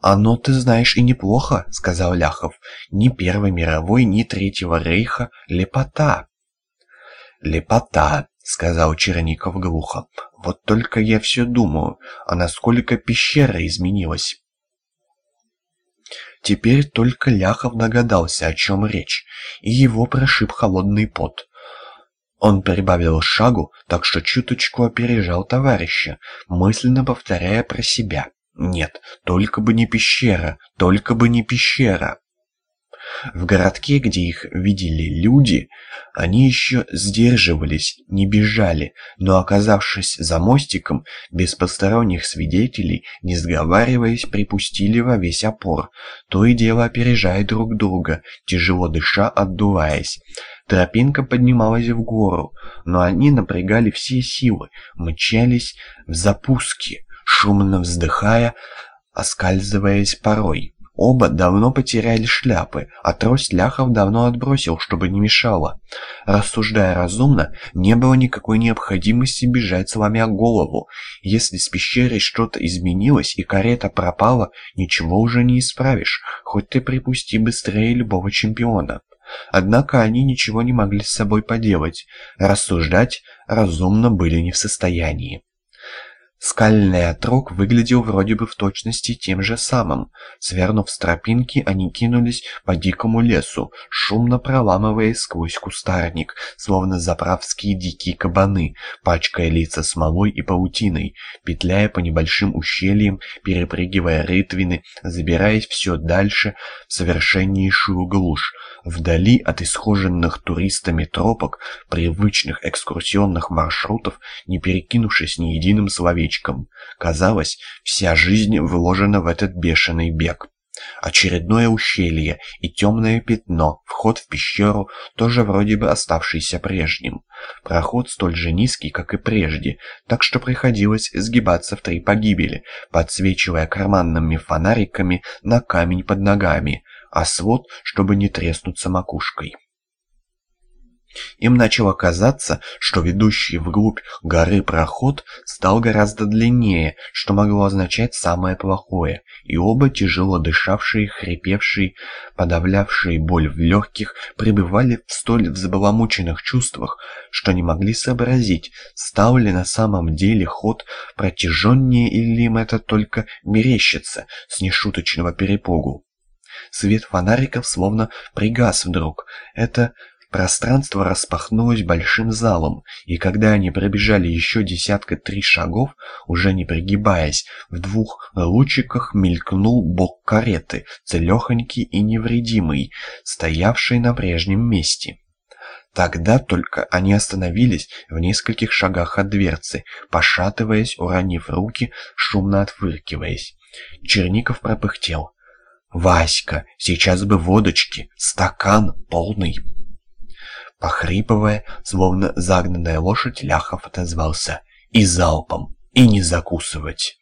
«Оно, ты знаешь, и неплохо», — сказал Ляхов. «Ни Первой мировой, ни Третьего рейха. Лепота». «Лепота», — сказал Черников глухо. «Вот только я все думаю, а насколько пещера изменилась». Теперь только Ляхов догадался, о чем речь, и его прошиб холодный пот. Он прибавил шагу, так что чуточку опережал товарища, мысленно повторяя про себя. «Нет, только бы не пещера, только бы не пещера!» В городке, где их видели люди, они еще сдерживались, не бежали, но, оказавшись за мостиком, без посторонних свидетелей, не сговариваясь, припустили во весь опор, то и дело опережая друг друга, тяжело дыша, отдуваясь. Тропинка поднималась в гору, но они напрягали все силы, мчались в запуске, шумно вздыхая, оскальзываясь порой. Оба давно потеряли шляпы, а трость Ляхов давно отбросил, чтобы не мешало. Рассуждая разумно, не было никакой необходимости бежать сломя голову. Если с пещерой что-то изменилось и карета пропала, ничего уже не исправишь, хоть ты припусти быстрее любого чемпиона. Однако они ничего не могли с собой поделать, рассуждать разумно были не в состоянии. Скальный отрог выглядел вроде бы в точности тем же самым. Свернув с тропинки, они кинулись по дикому лесу, шумно проламываясь сквозь кустарник, словно заправские дикие кабаны, пачкая лица смолой и паутиной, петляя по небольшим ущельям, перепрыгивая рытвины, забираясь все дальше в совершеннейшую глушь, вдали от исхоженных туристами тропок, привычных экскурсионных маршрутов, не перекинувшись ни единым словечком человечком. Казалось, вся жизнь вложена в этот бешеный бег. Очередное ущелье и темное пятно, вход в пещеру, тоже вроде бы оставшийся прежним. Проход столь же низкий, как и прежде, так что приходилось сгибаться в три погибели, подсвечивая карманными фонариками на камень под ногами, а свод, чтобы не треснуться макушкой. Им начало казаться, что ведущий вглубь горы проход стал гораздо длиннее, что могло означать самое плохое, и оба, тяжело дышавшие, хрипевшие, подавлявшие боль в легких, пребывали в столь взбаламученных чувствах, что не могли сообразить, стал ли на самом деле ход протяженнее или им это только мерещится с нешуточного перепугу. Свет фонариков словно пригас вдруг. Это Пространство распахнулось большим залом, и когда они пробежали еще десятка три шагов, уже не пригибаясь, в двух лучиках мелькнул бок кареты, целехонький и невредимый, стоявший на прежнем месте. Тогда только они остановились в нескольких шагах от дверцы, пошатываясь, уронив руки, шумно отфыркиваясь. Черников пропыхтел. «Васька, сейчас бы водочки, стакан полный!» Похрипывая, словно загнанная лошадь, Ляхов отозвался. «И залпом, и не закусывать!»